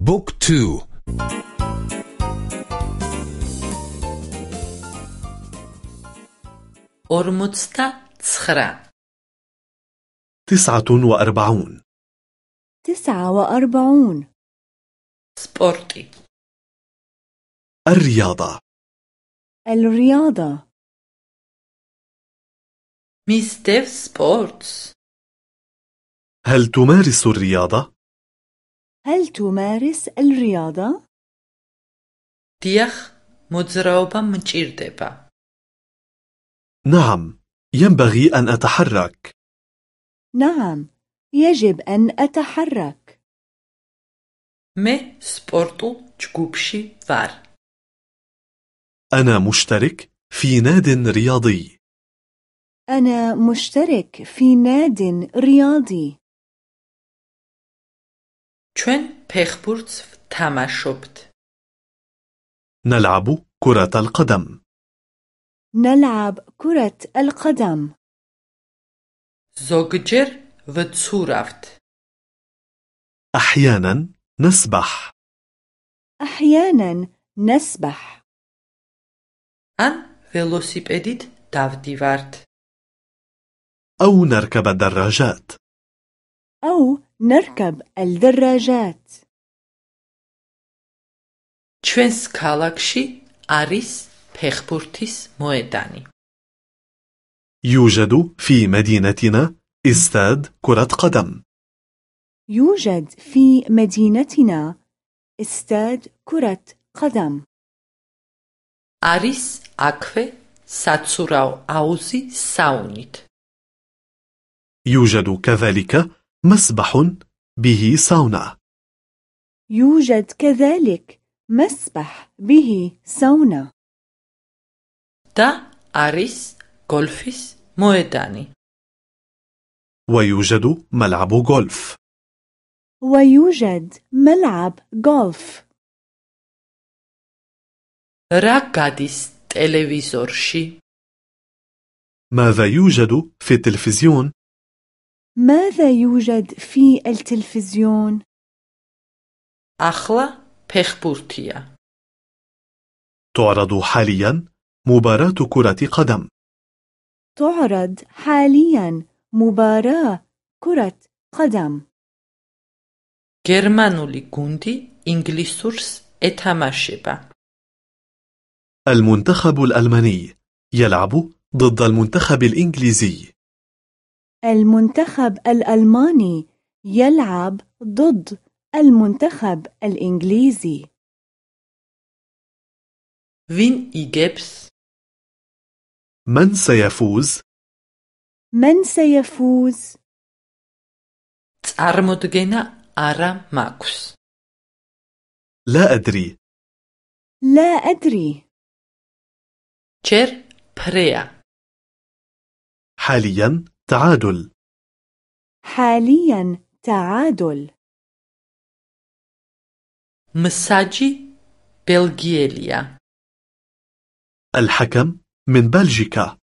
book two. ორმოცდაცხრა. تسعة وأربعون. تسعة وأربعون. სპორტი. الرياضة. الرياضة. მისდევ სპორტს. هل تمارس الرياضة؟ هل تمارس الرياضة؟ ديخ მოძრაობა მჭირდება. نعم ينبغي أن أتحرك نعم يجب أن أتحرك მე سبورتو ჯგუფში ვარ. أنا مشترك في ناد رياضي أنا مشترك في ناد رياضي ჩვენ ფეხბურთს ვთამაშობთ. نلعب كرة القدم نلعب كرة القدم ზოგჯერ ვცურავთ. أحيانا نسبح أحيانا نسبح ან ველოსიპედით დავდივართ. أو نركب الدراجات أو نركب الدراجات ჩვენს ქალაქში არის ფეხბურთის მოედანი. يوجد في مدينتنا استاد كرة قدم يوجد في مدينتنا استاد كرة قدم არის აქვე საცურაო აუზი საუნით. يوجد كذلك مسبح به ساونا يوجد كذلك مسبح به سونا და არის გოლფის მოედანი. ويوجد ملعب غولف ويوجد ملعب غولف რა გადის ტელევიზორში? ماذا يوجد في التلفزيون؟ ماذا يوجد في التلفزيون؟ ახლა ფეხბურთია. تعرض حاليا مباراة كرة قدم تعرض حاليا مباراة كرة قدم გერმანული გუნდი ინგლისურს ეთამაშება. المنتخب الألماني يلعب ضد المنتخب الإنجليزي المنتخب الألماني يلعب ضد المنتخب الإنجليزي ვინ იგებს? من سيفوز؟ من سيفوز؟ წარმოდგენა არა მაქვს. لا أدري لا أدري ჯერ ფრეა. حاليا تعادل حاليا تعادل მსაჯი ბელგიელია. الحكم من بلجيكا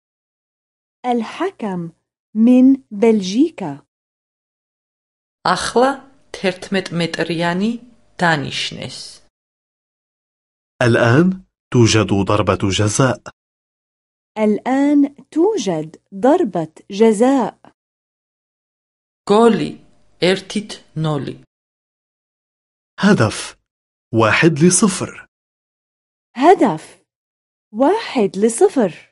الحكم من بلجيكا ახლა 11 მეტრიანი დანიშნეს. الآن توجد ضربة جزاء الآن توجد ضربة جزاء. كولي ارتيت نولي. هدف واحد لصفر. هدف واحد لصفر.